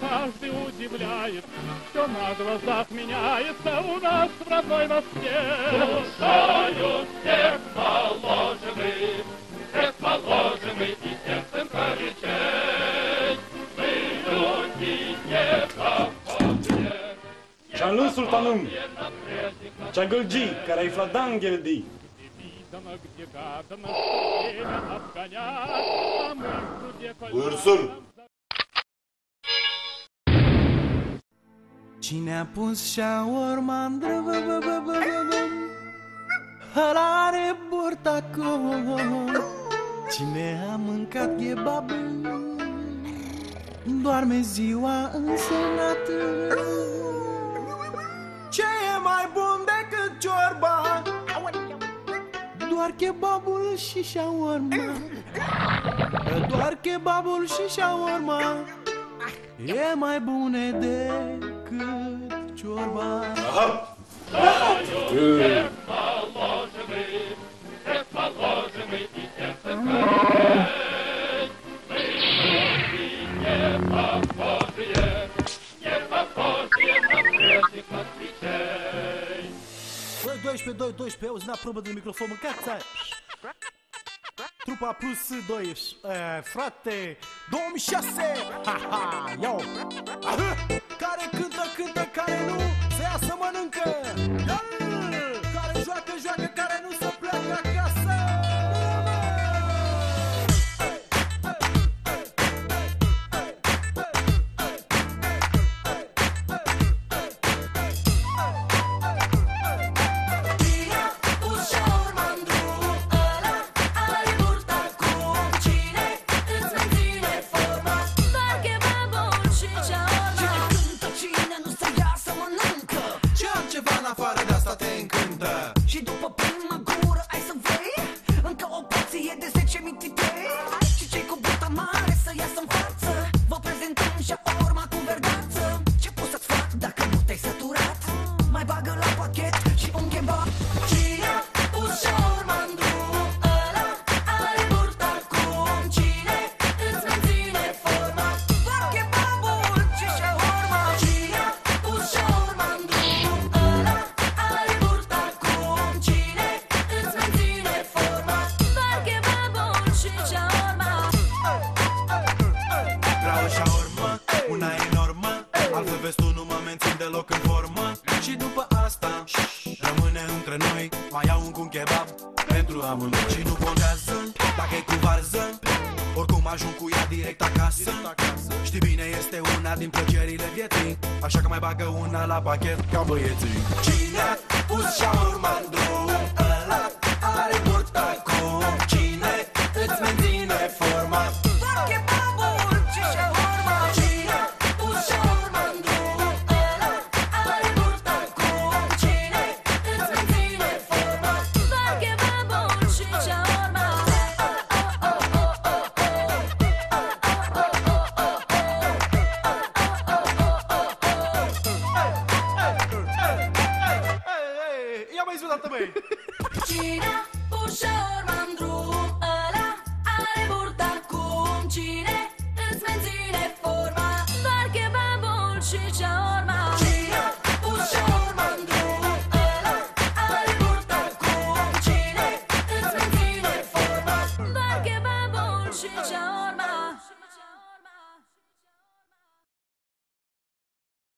каждый удивляет, все на глазах меняется у нас в родной Москве. Слушают всех положенных, всех положенных и сердцем горячей. Мы люди не похожие, Sultanım, Çagılcı, Karayfladan geldi. видно, где гадано, время обгонять, а мы в труде Buyursun. Cine a pus șaorma în Ăla are burta acum Cine a mâncat kebab Doarme ziua însenată Ce e mai bun decât ciorba? Doar kebabul și șaorma. Doar kebabul și șaorma. E mai bune decât kırk çorba. Aha. Dois p dois, dois pelos na proba do microfone, cata. Trupa Plus 2, é, Frate, Dom Chassé, haha. Tu nu mă mențin deloc în formă. Și după asta Rămâne între noi Mai iau un cu un kebab Pentru amândoi. Și nu contează Dacă e cu varză Oricum ajung cu ea direct acasă. Știi bine, este una din plăcerile vieții Așa că mai bagă una la pachet ca băieții. Cine a pus șaorma în drum? Ăla are burta cum mais uma também. Cine, ușor mandru, ăla are burta cum cine îți menține forma, doar kebabul și ceorma. Cine, ușor mandru, ăla are burta cum cine îți menține forma, doar kebabul și ceorma.